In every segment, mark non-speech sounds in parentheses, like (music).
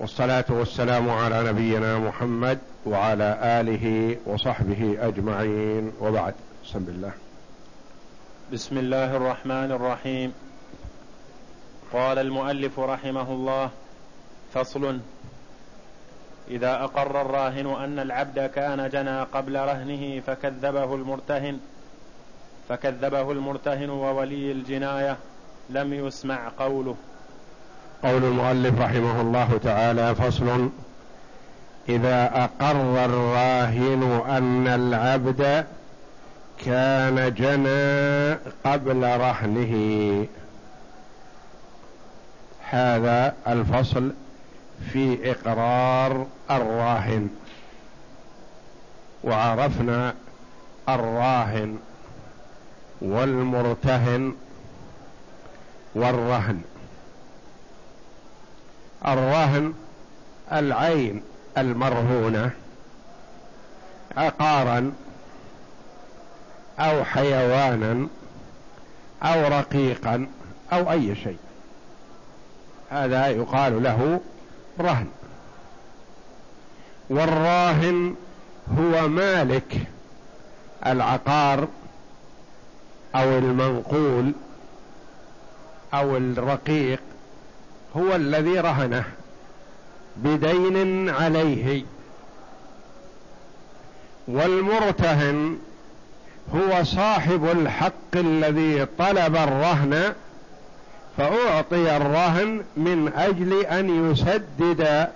والصلاة والسلام على نبينا محمد وعلى آله وصحبه أجمعين. وبعد بسم الله. بسم الله الرحمن الرحيم. قال المؤلف رحمه الله فصل إذا أقر الراهن أن العبد كان جنى قبل رهنه فكذبه المرتهن فكذبه المرتهن وولي الجناية لم يسمع قوله. قول المؤلف رحمه الله تعالى فصل إذا أقر الراهن أن العبد كان جنى قبل رهنه. هذا الفصل في إقرار الراهن. وعرفنا الراهن والمرتهن والرهن. الرهن العين المرهونة عقارا أو حيوانا أو رقيقا أو أي شيء. هذا يقال له رهن. والراهن هو مالك العقار أو المنقول أو الرقيق هو الذي رهنه بدين عليه. والمرتهن هو صاحب الحق الذي طلب الرهن فأعطي الرهن من أجل أن يسدد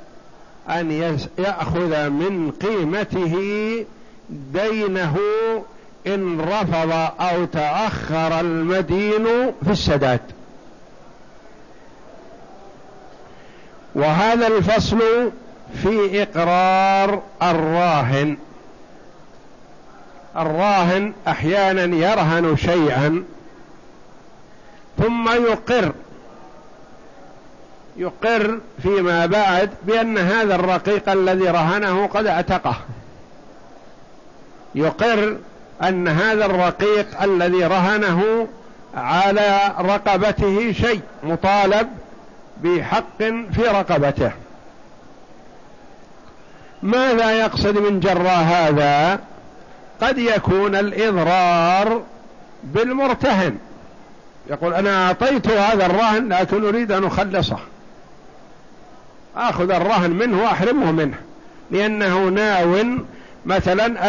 أن يأخذ من قيمته دينه إن رفض أو تأخر المدين في السداد. وهذا الفصل في إقرار الراهن. الراهن أحيانا يرهن شيئا ثم يقر يقر فيما بعد بأن هذا الرقيق الذي رهنه قد اعتقه. يقر أن هذا الرقيق الذي رهنه على رقبته شيء مطالب بحق في رقبته. ماذا يقصد من جراء هذا؟ قد يكون الإضرار بالمرتهن. يقول أنا أعطيت هذا الرهن لكن أريد أن أخلصه. أخذ الرهن منه وأحرمه منه. لأنه ناو مثلا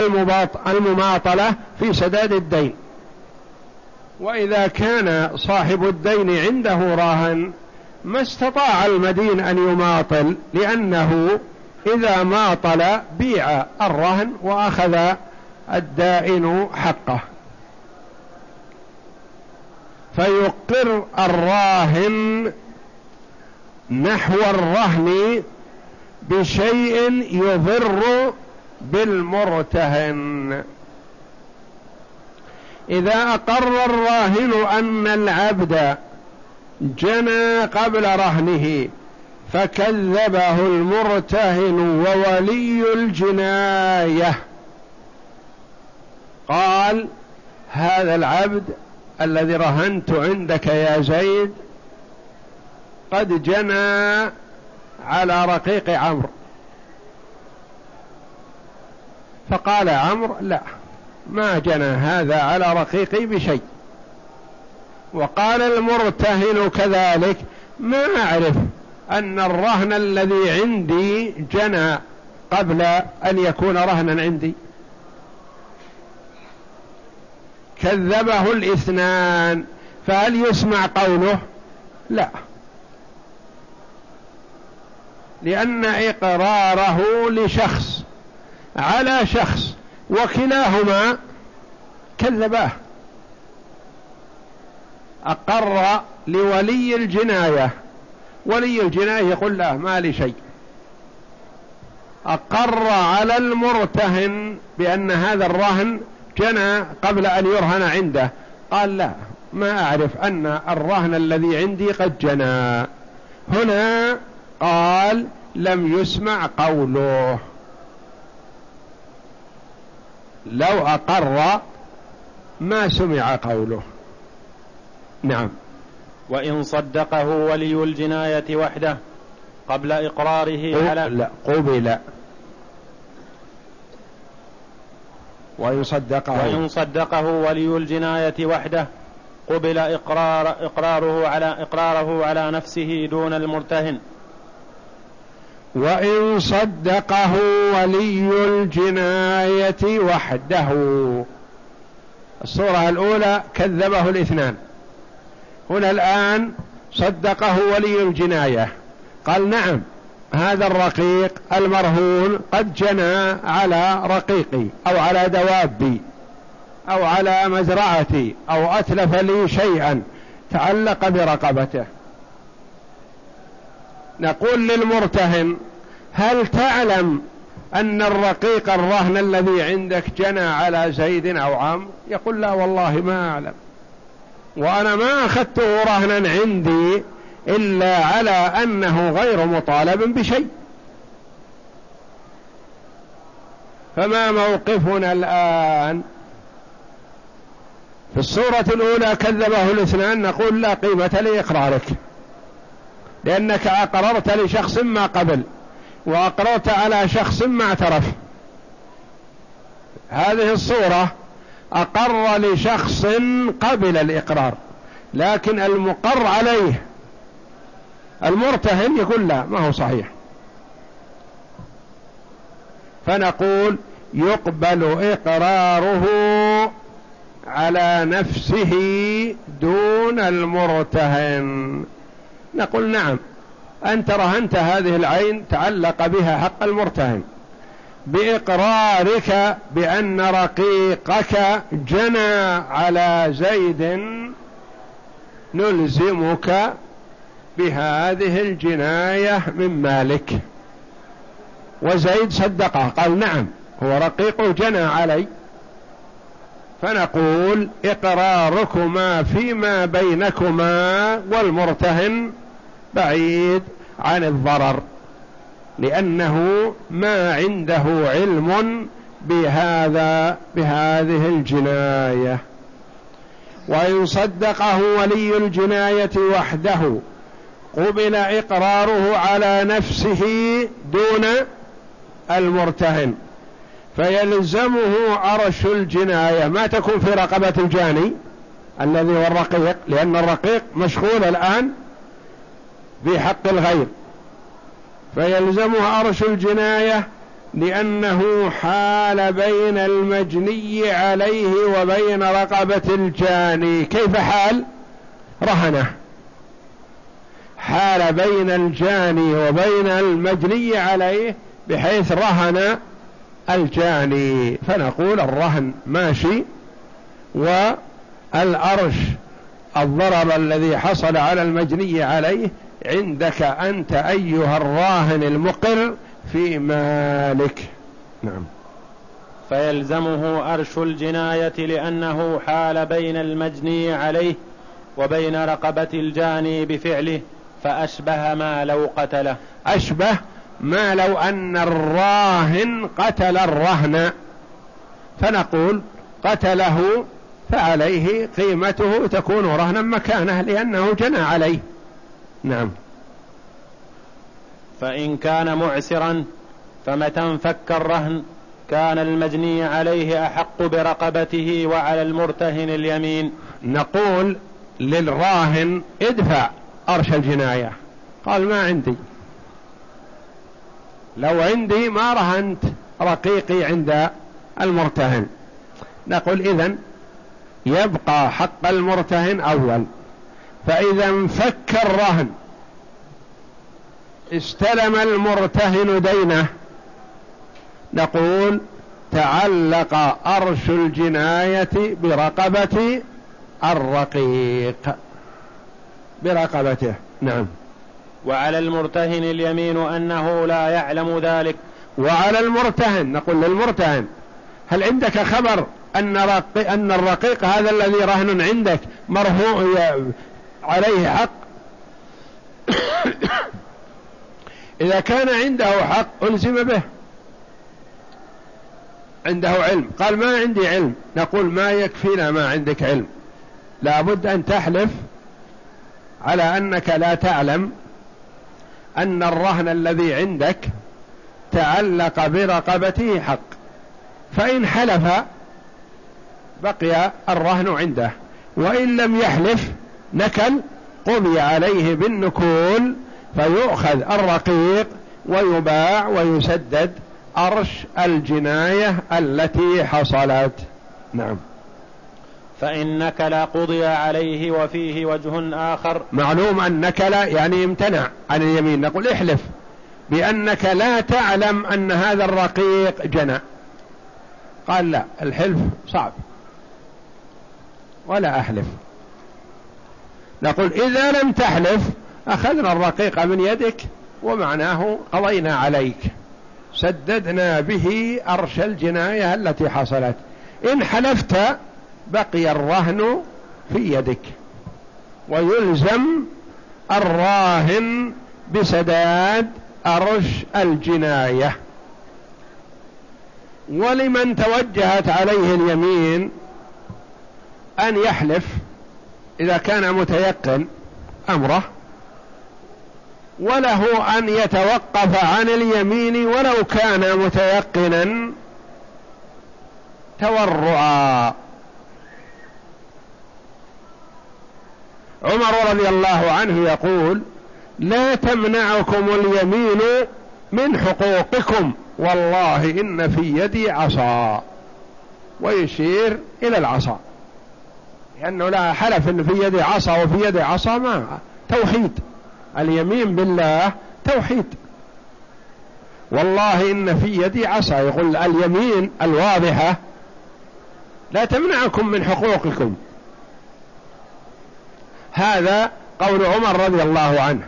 المماطلة في سداد الدين. وإذا كان صاحب الدين عنده راهن ما استطاع المدين أن يماطل لأنه إذا ماطل بيع الرهن وأخذ الدائن حقه. فيقر الراهن نحو الرهن بشيء يضر بالمرتهن. إذا أقر الراهن أن العبد جنى قبل رهنه فكذبه المرتهن وولي الجناية. قال هذا العبد الذي رهنت عندك يا زيد قد جنى على رقيق عمرو. فقال عمرو لا ما جنى هذا على رقيقي بشيء. وقال المرتهن كذلك ما أعرف أن الرهن الذي عندي جنى قبل أن يكون رهنا عندي. كذبه الاثنان فهل يسمع قوله؟ لا. لأن إقراره لشخص على شخص وكلاهما كذباه. أقر لولي الجناية. ولي الجناية يقول لا ما لي شيء. أقر على المرتهن بأن هذا الرهن جنى قبل أن يرهن عنده. قال لا ما أعرف أن الرهن الذي عندي قد جنى. هنا قال لم يسمع قوله. لو أقر ما سمع قوله. نعم. وإن صدقه ولي الجناية وحده قبل إقراره على لا قبل. وإن صدقه. وإن صدقه ولي الجناية وحده قبل إقرار إقراره على إقراره على نفسه دون المرتهن. وإن صدقه ولي الجناية وحده. الصورة الأولى كذبه الاثنان. هنا الآن صدقه ولي الجناية. قال نعم هذا الرقيق المرهون قد جنى على رقيقي أو على دوابي أو على مزرعتي أو أتلف لي شيئا تعلق برقبته. نقول للمرتهن هل تعلم أن الرقيق الرهن الذي عندك جنى على زيد أو عم يقول لا والله ما أعلم. وأنا ما أخذته رهنا عندي إلا على أنه غير مطالب بشيء. فما موقفنا الآن؟ في الصورة الأولى كذبه الاثنان نقول لا قيمة لإقرارك لأنك أقررت لشخص ما قبل وأقررت على شخص ما اعترف. هذه الصورة أقر لشخص قبل الإقرار لكن المقر عليه المرتهن يقول لا ما هو صحيح. فنقول يقبل إقراره على نفسه دون المرتهن. نقول نعم أنت رهنت هذه العين تعلق بها حق المرتهن. بإقرارك بأن رقيقك جنى على زيد نلزمك بهذه الجناية من مالك. وزيد صدقه قال نعم هو رقيق جنى علي. فنقول إقراركما فيما بينكما والمرتهن بعيد عن الضرر. لأنه ما عنده علم بهذا بهذه الجناية. وإن صدقه ولي الجناية وحده قبل إقراره على نفسه دون المرتهن. فيلزمه عرش الجناية. ما تكون في رقبة الجاني الذي هو الرقيق لأن الرقيق مشغول الآن بحق الغير. فيلزمه عرش الجناية لأنه حال بين المجني عليه وبين رقبة الجاني. كيف حال؟ رهنة. حال بين الجاني وبين المجني عليه بحيث رهن الجاني. فنقول الرهن ماشي والأرش الضرر الذي حصل على المجني عليه عندك أنت أيها الراهن المقر في مالك. نعم. فيلزمه أرش الجناية لأنه حال بين المجني عليه وبين رقبة الجاني بفعله فأشبه ما لو قتله. أشبه ما لو أن الراهن قتل الرهن. فنقول قتله فعليه قيمته تكون رهنا مكانه لأنه جنى عليه. نعم. فإن كان معسرا فمتى انفك الرهن؟ كان المجني عليه أحق برقبته وعلى المرتهن اليمين. نقول للراهن ادفع أرش الجناية. قال ما عندي. لو عندي ما رهنت رقيقي عند المرتهن. نقول إذن يبقى حق المرتهن أول. فإذا انفك الرهن استلم المرتهن دينه. نقول تعلق أرش الجناية برقبة الرقيق. برقبته نعم. وعلى المرتهن اليمين أنه لا يعلم ذلك. وعلى المرتهن نقول للمرتهن هل عندك خبر أن, رقي أن الرقيق هذا الذي رهن عندك مرهو عليه حق. إذا كان عنده حق ألزم به. عنده علم. قال ما عندي علم. نقول ما يكفينا ما عندك علم. لابد أن تحلف على أنك لا تعلم أن الرهن الذي عندك تعلق برقبته حق. فإن حلف بقي الرهن عنده. وإن لم يحلف نكل قضي عليه بالنكول فيؤخذ الرقيق ويباع ويسدد أرش الجناية التي حصلت. نعم. فإن نكل قضي عليه وفيه وجه آخر. معلوم أن نكل يعني امتنع عن اليمين. نقول احلف بأنك لا تعلم أن هذا الرقيق جنى. قال لا الحلف صعب. ولا أحلف. نقول إذا لم تحلف أخذنا الرقيق من يدك ومعناه قضينا عليك. سددنا به أرش الجناية التي حصلت. إن حلفت بقي الرهن في يدك. ويلزم الراهن بسداد أرش الجناية. ولمن توجهت عليه اليمين أن يحلف إذا كان متيقن أمره وله أن يتوقف عن اليمين ولو كان متيقنا تورعا. عمر رضي الله عنه يقول لا تمنعكم اليمين من حقوقكم والله إن في يدي عصا. ويشير إلى العصا. لأنه لا حلف إن في يدي عصا وفي يدي عصا ما توحيد. اليمين بالله توحيد. والله إن في يدي عصا يقول اليمين الواضحة. لا تمنعكم من حقوقكم. هذا قول عمر رضي الله عنه.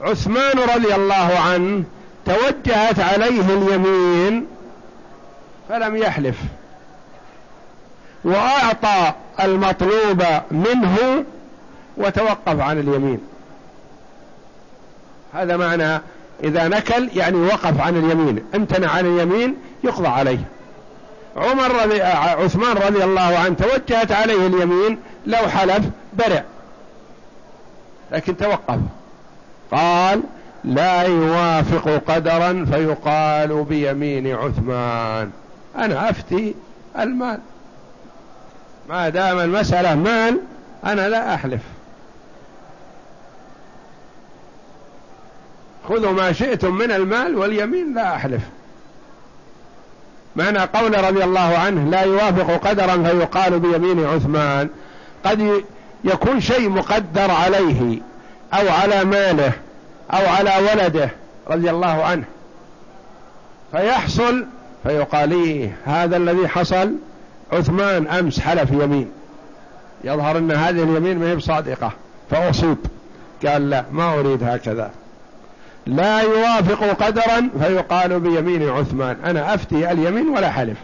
عثمان رضي الله عنه توجهت عليه اليمين فلم يحلف. وأعطى المطلوب منه وتوقف عن اليمين. هذا معنى إذا نكل يعني وقف عن اليمين امتنع عن اليمين يقضى عليه. عمر رضي عثمان رضي الله عنه توجهت عليه اليمين لو حلف برع. لكن توقف. قال لا يوافق قدرا فيقال بيمين عثمان. أنا أفتي المال. ما دام المسألة مال أنا لا أحلف. خذوا ما شئتم من المال واليمين لا أحلف. معنى قول رضي الله عنه لا يوافق قدرا فيقال بيمين عثمان. قد يكون شيء مقدر عليه أو على ماله أو على ولده رضي الله عنه. فيحصل فيقال إيه هذا الذي حصل عثمان أمس حلف يمين يظهر أن هذه اليمين ما هي بصادقة. فأصيب. قال لا ما أريد هكذا. لا يوافق قدرا فيقال بيمين عثمان. أنا أفتي اليمين ولا حلف.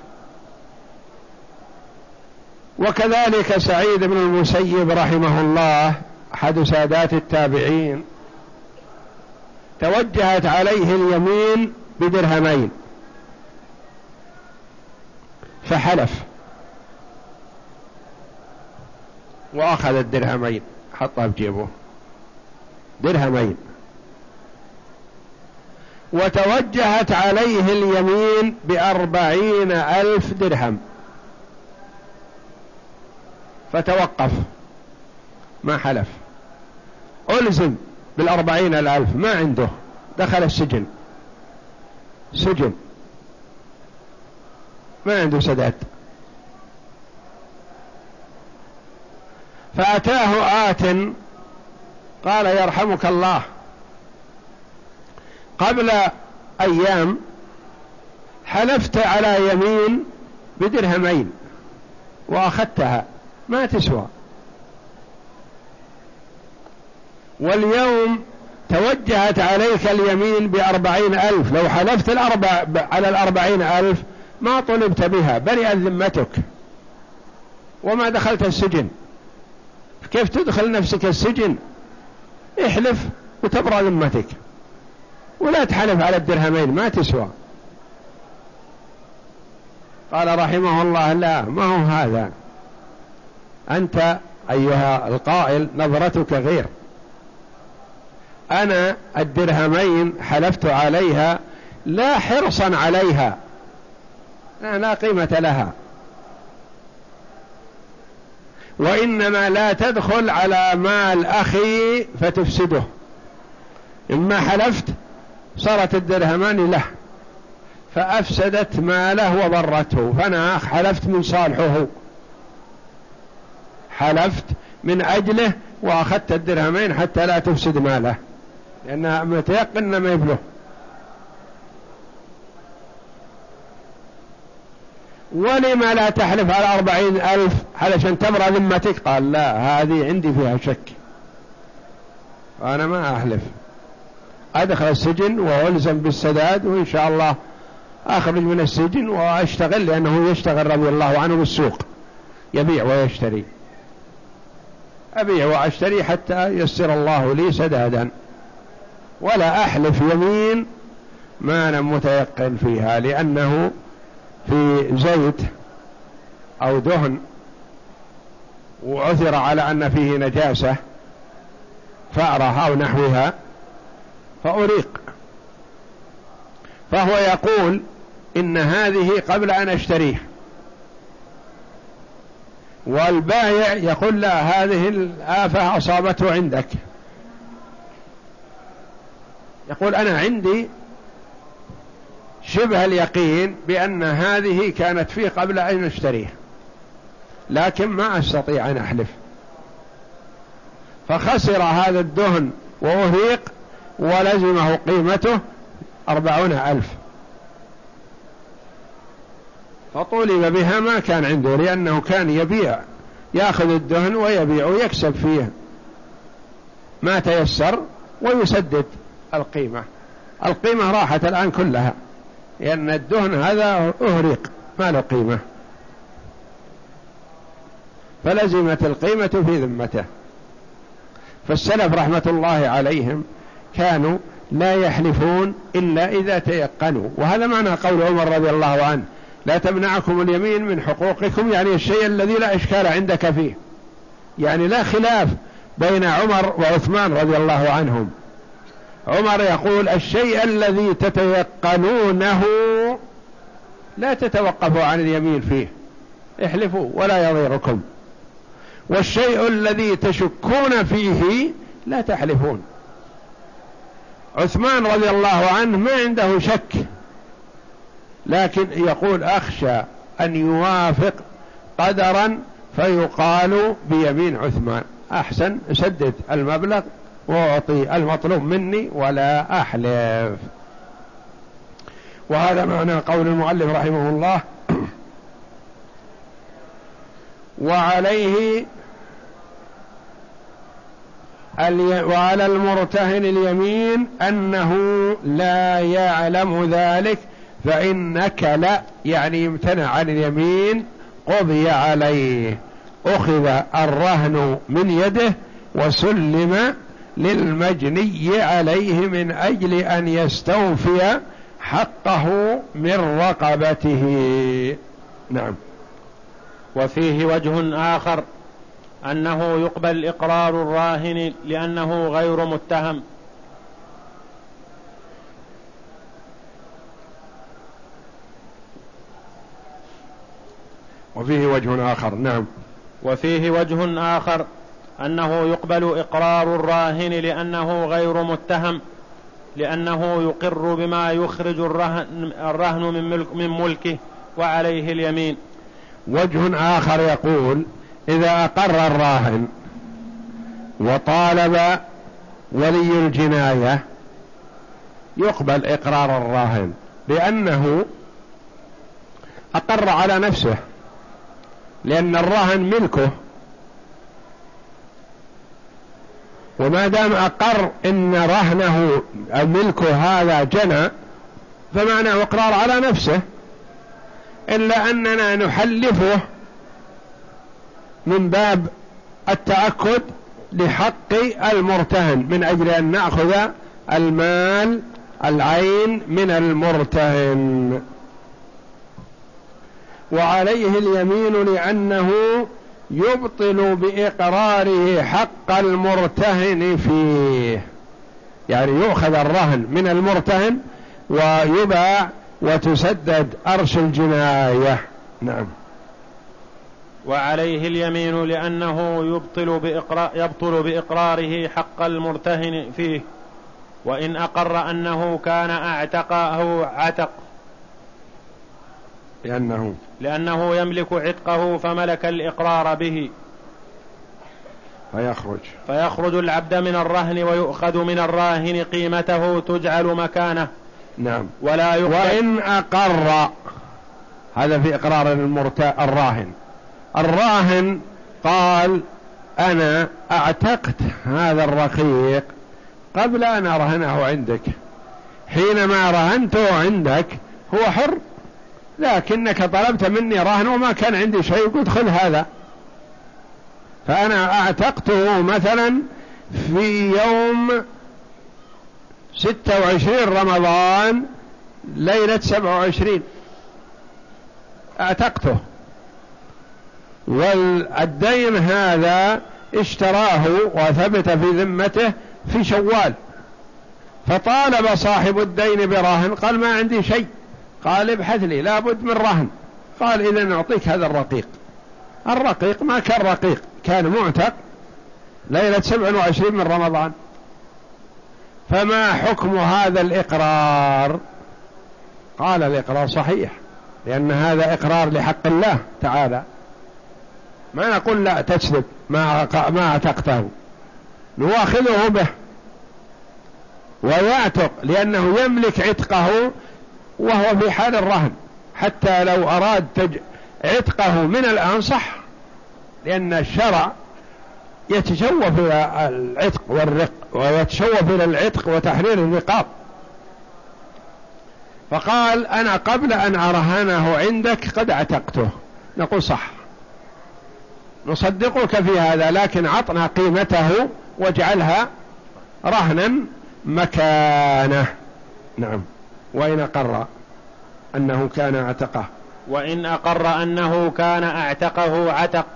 وكذلك سعيد بن المسيب رحمه الله أحد سادات التابعين توجهت عليه اليمين بدرهمين. فحلف. وأخذ الدرهمين حطها في جيبه درهمين. وتوجهت عليه اليمين بأربعين ألف درهم. فتوقف. ما حلف. ألزم بالأربعين الألف. ما عنده. دخل السجن. سجن. ما عنده سداد. فأتاه آت قال يرحمك الله. قبل أيام حلفت على يمين بدرهمين وأخذتها ما تسوى. واليوم توجهت عليك اليمين بأربعين ألف لو حلفت الأربع على الأربعين ألف ما طلبت بها برئت ذمتك. وما دخلت السجن. كيف تدخل نفسك السجن؟ احلف وتبرى ذمتك ولا تحلف على الدرهمين ما تسوى. قال رحمه الله لا ما هو هذا؟ أنت أيها القائل نظرتك غير. أنا الدرهمين حلفت عليها لا حرصا عليها. لا قيمة لها. وإنما لا تدخل على مال أخي فتفسده. إما حلفت صارت الدرهمان له فأفسدت ماله وضرته فأنا حلفت من صالحه. حلفت من أجله وأخذت الدرهمين حتى لا تفسد ماله. لأنها متيقن ما يبله ولما لا تحلف على أربعين ألف علشان تبرى ذمتك؟ قال لا هذه عندي فيها شك. وأنا ما أحلف. أدخل السجن وألزم بالسداد وإن شاء الله أخرج من السجن وأشتغل لأنه يشتغل رضي الله عنه بالسوق. يبيع ويشتري. أبيع وأشتري حتى يسر الله لي سدادا. ولا أحلف يمين ما أنا متيقن فيها لأنه في زيت أو دهن وعثر على أن فيه نجاسة فأرة أو نحوها فأريق. فهو يقول إن هذه قبل أن أشتريه. والبائع يقول لا هذه الآفة أصابته عندك. يقول أنا عندي شبه اليقين بأن هذه كانت فيه قبل أن نشتريه لكن ما أستطيع أن أحلف. فخسر هذا الدهن وأهريق ولزمه قيمته أربعون ألف. فطولب بها ما كان عنده لأنه كان يبيع يأخذ الدهن ويبيع ويكسب فيه. ما تيسر ويسدد القيمة. القيمة راحت الآن كلها. لأن الدهن هذا أهرق ما له قيمة. فلزمت القيمة في ذمته. فالسلف رحمة الله عليهم كانوا لا يحلفون إلا إذا تيقنوا. وهذا معنى قول عمر رضي الله عنه لا تمنعكم اليمين من حقوقكم يعني الشيء الذي لا إشكال عندك فيه. يعني لا خلاف بين عمر وعثمان رضي الله عنهم. عمر يقول الشيء الذي تتيقنونه لا تتوقفوا عن اليمين فيه. احلفوا ولا يضيركم. والشيء الذي تشكون فيه لا تحلفون. عثمان رضي الله عنه ما عنده شك لكن يقول أخشى أن يوافق قدرا فيقال بيمين عثمان. أحسن سدد المبلغ. وأعطي المطلوب مني ولا أحلف. وهذا معنى قول المؤلف رحمه الله. (clears throat) وعليه وعلى المرتهن اليمين أنه لا يعلم ذلك فإن نكل يعني يمتنع عن اليمين قضي عليه. أخذ الرهن من يده وسلم للمجني عليه من أجل أن يستوفي حقه من رقبته. نعم. وفيه وجه آخر أنه يقبل إقرار الراهن لأنه غير متهم. وفيه وجه آخر نعم. وفيه وجه آخر أنه يقبل إقرار الراهن لأنه غير متهم لأنه يقر بما يخرج الرهن, الرهن من, ملك من ملكه وعليه اليمين. وجه آخر يقول إذا أقر الراهن وطالب ولي الجناية يقبل إقرار الراهن لأنه أقر على نفسه لأن الرهن ملكه وما دام أقر إن رهنه ملكه هذا جنى فمعناه إقرار على نفسه. إلا أننا نحلفه من باب التأكد لحق المرتهن من أجل أن نأخذ المال العين من المرتهن. وعليه اليمين لأنه يبطل بإقراره حق المرتهن فيه. يعني يؤخذ الرهن من المرتهن ويباع وتسدد أرش الجناية. نعم. وعليه اليمين لأنه يبطل, بإقرار يبطل بإقراره حق المرتهن فيه. وإن أقر أنه كان أعتقه عتق لأنه لأنه يملك عتقه فملك الإقرار به. فيخرج. فيخرج العبد من الرهن ويؤخذ من الراهن قيمته تجعل مكانه. نعم. ولا وإن أقر هذا في إقرار المرتا الراهن. الراهن قال أنا أعتقت هذا الرقيق قبل أن أرهنه عندك. حينما رهنته عندك هو حر. لكنك طلبت مني رهن وما كان عندي شيء. قلت خذ هذا. فأنا أعتقته مثلا في يوم ستة وعشرين رمضان ليلة سبعة وعشرين. أعتقته. والدين هذا اشتراه وثبت في ذمته في شوال. فطالب صاحب الدين برهن قال ما عندي شيء. قال ابحث لي لابد من رهن. قال إذا نعطيك هذا الرقيق. الرقيق ما كان رقيق كان معتق. ليلة سبع وعشرين من رمضان. فما حكم هذا الإقرار؟ قال الإقرار صحيح لأن هذا إقرار لحق الله تعالى. ما نقول لا تسلب ما ما أعتقته. نواخذه به. ويعتق لأنه يملك عتقه وهو في حال الرهن حتى لو أراد تج... عتقه من الآن صح لأن الشرع يتشوف إلى العتق والرق ويتشوف إلى العتق وتحرير الرقاب. فقال أنا قبل أن أرهنه عندك قد عتقته. نقول صح. نصدقك في هذا لكن عطنا قيمته واجعلها رهنا مكانه. نعم. وإن أقر أنه كان أعتقه. وإن أقر أنه كان أعتقه عتق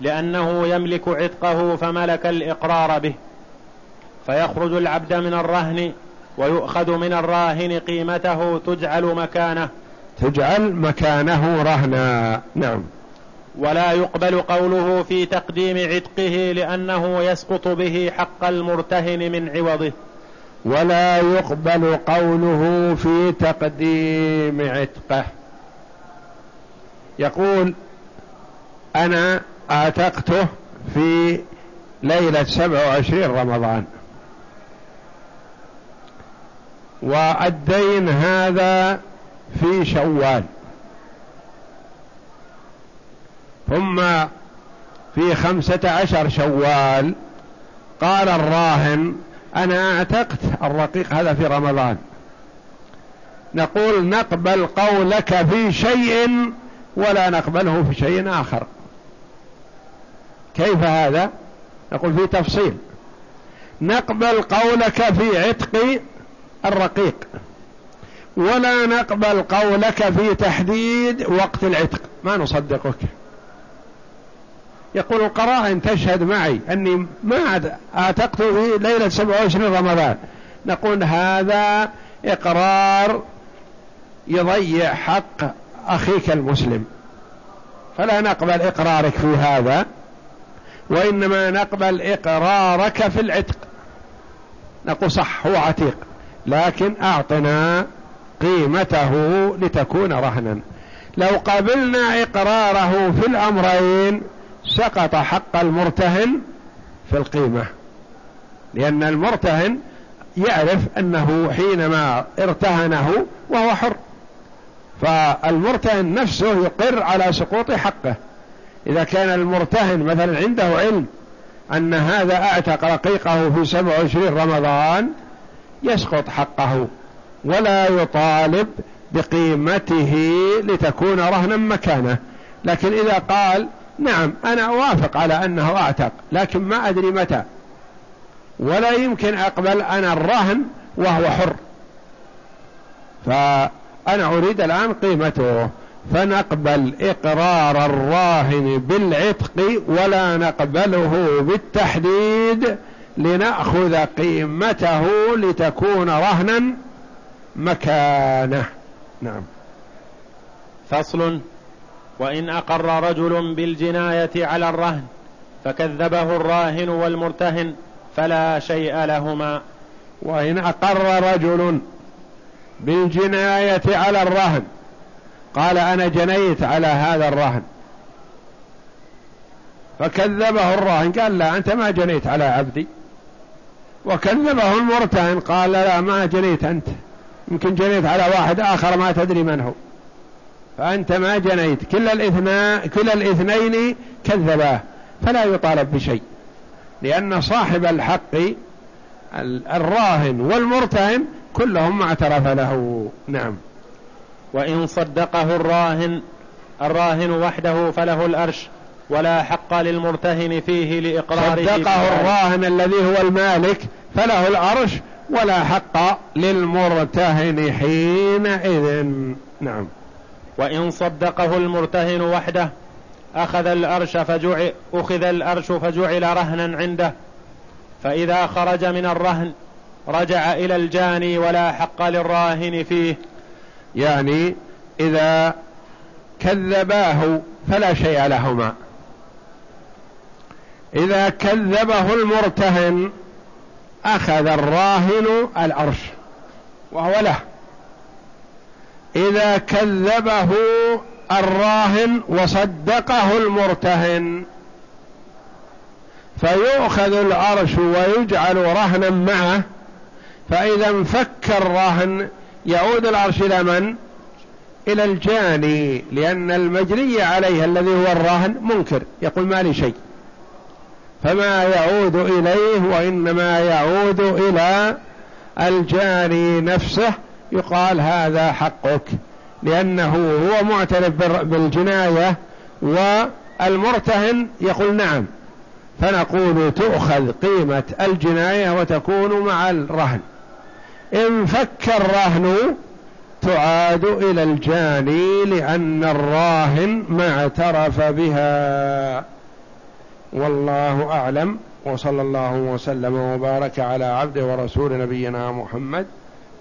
لأنه يملك عتقه فملك الإقرار به. فيخرج العبد من الرهن ويؤخذ من الراهن قيمته تجعل مكانه. تجعل مكانه رهنا. نعم. ولا يقبل قوله في تقديم عتقه لأنه يسقط به حق المرتهن من عوضه. ولا يقبل قوله في تقديم عتقه. يقول أنا اعتقته في ليلة سبع وعشرين رمضان. والدين هذا في شوال. ثم في خمسة عشر شوال قال الراهن أنا اعتقت الرقيق هذا في رمضان. نقول نقبل قولك في شيء ولا نقبله في شيء آخر. كيف هذا؟ نقول في تفصيل. نقبل قولك في عتق الرقيق ولا نقبل قولك في تحديد وقت العتق. ما نصدقك. يقول القرائن تشهد معي أني ما اعتقت في ليلة 27 رمضان. نقول هذا إقرار يضيع حق أخيك المسلم. فلا نقبل إقرارك في هذا وإنما نقبل إقرارك في العتق. نقول صح هو عتيق لكن أعطنا قيمته لتكون رهنا. لو قبلنا إقراره في الأمرين سقط حق المرتهن في القيمة لأن المرتهن يعرف أنه حينما ارتهنه وهو حر فالمرتهن نفسه يقر على سقوط حقه. إذا كان المرتهن مثلا عنده علم أن هذا أعتق رقيقه في 27 رمضان يسقط حقه ولا يطالب بقيمته لتكون رهنا مكانه. لكن إذا قال نعم أنا أوافق على أنه أعتق لكن ما أدري متى. ولا يمكن أقبل أنا الرهن وهو حر. فأنا أريد الآن قيمته. فنقبل إقرار الراهن بالعتق ولا نقبله بالتحديد لنأخذ قيمته لتكون رهنا مكانه. نعم. فصل. وإن أقر رجل بالجناية على الرهن فكذبه الراهن والمرتهن فلا شيء لهما. وإن أقر رجل بالجناية على الرهن قال أنا جنيت على هذا الرهن فكذبه الراهن قال لا أنت ما جنيت على عبدي وكذبه المرتهن قال لا ما جنيت أنت يمكن جنيت على واحد آخر ما تدري من هو. فأنت ما جنيت. كل الاثنين كل الاثنين كذباه فلا يطالب بشيء. لأن صاحب الحق الراهن والمرتهن كلهم ما اعترف له. نعم. وإن صدقه الراهن الراهن وحده فله الأرش ولا حق للمرتهن فيه لإقراره صدقه الراهن الذي هو المالك فله الأرش ولا حق للمرتهن حينئذ. نعم. وإن صدقه المرتهن وحده أخذ الأرش فجعل أخذ الأرش فجعل رهنا عنده. فإذا خرج من الرهن رجع إلى الجاني ولا حق للراهن فيه. يعني إذا كذباه فلا شيء لهما. إذا كذبه المرتهن أخذ الراهن العرش وهو له. إذا كذبه الراهن وصدقه المرتهن. فيؤخذ العرش ويجعل رهنا معه. فإذا انفك الرهن يعود العرش إلى من؟ إلى الجاني لأن المجني عليه الذي هو الراهن منكر يقول ما لي شيء. فما يعود إليه وإنما يعود إلى الجاني نفسه. يقال هذا حقك لأنه هو معترف بالجناية والمرتهن يقول نعم. فنقول تؤخذ قيمة الجناية وتكون مع الرهن. إن فك الرهن تعاد إلى الجاني لأن الراهن ما اعترف بها. والله أعلم. وصلى الله وسلم وبارك على عبده ورسول نبينا محمد.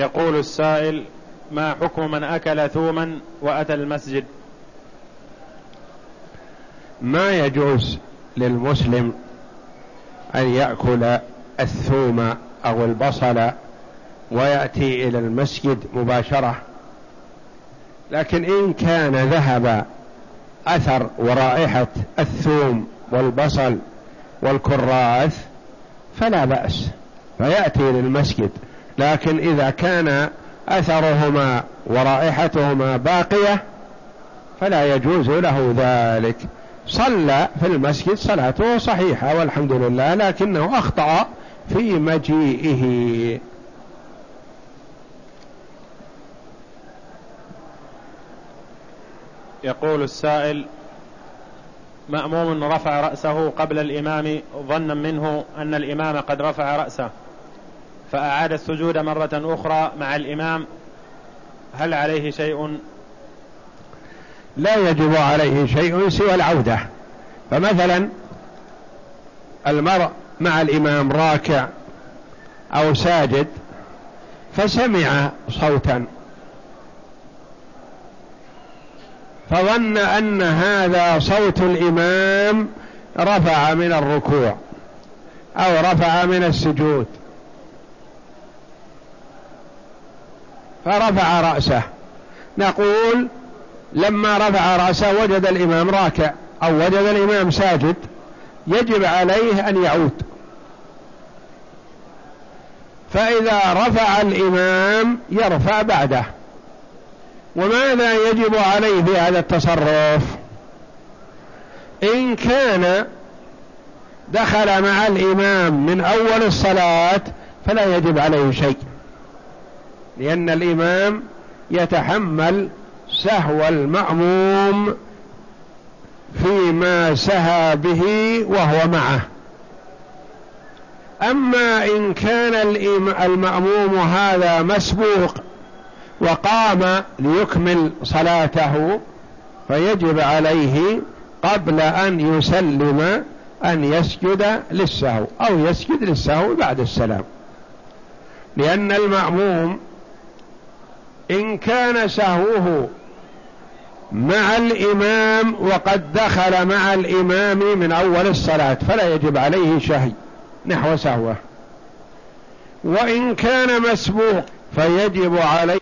يقول السائل ما حكم من أكل ثوما وأتى المسجد؟ ما يجوز للمسلم أن يأكل الثوم أو البصل ويأتي إلى المسجد مباشرة لكن إن كان ذهب أثر ورائحة الثوم والبصل والكراث فلا بأس فيأتي للمسجد لكن إذا كان أثرهما ورائحتهما باقية فلا يجوز له ذلك. صلى في المسجد صلاته صحيحة والحمد لله لكنه أخطأ في مجيئه. يقول السائل مأموم رفع رأسه قبل الإمام ظنا منه أن الإمام قد رفع رأسه. فأعاد السجود مرة أخرى مع الإمام. هل عليه شيء؟ لا يجب عليه شيء سوى العودة. فمثلا المرء مع الإمام راكع أو ساجد فسمع صوتا. فظن أن هذا صوت الإمام رفع من الركوع أو رفع من السجود. فرفع رأسه. نقول لما رفع رأسه وجد الإمام راكع أو وجد الإمام ساجد يجب عليه أن يعود. فإذا رفع الإمام يرفع بعده. وماذا يجب عليه في هذا التصرف؟ إن كان دخل مع الإمام من أول الصلاة فلا يجب عليه شيء. لأن الإمام يتحمل سهو المأموم فيما سهى به وهو معه. أما إن كان المأموم هذا مسبوق وقام ليكمل صلاته فيجب عليه قبل أن يسلم أن يسجد للسهو أو يسجد للسهو بعد السلام. لأن المأموم إن كان سهوه مع الإمام وقد دخل مع الإمام من أول الصلاة فلا يجب عليه شهي نحو سهوه وإن كان مسبوق فيجب عليه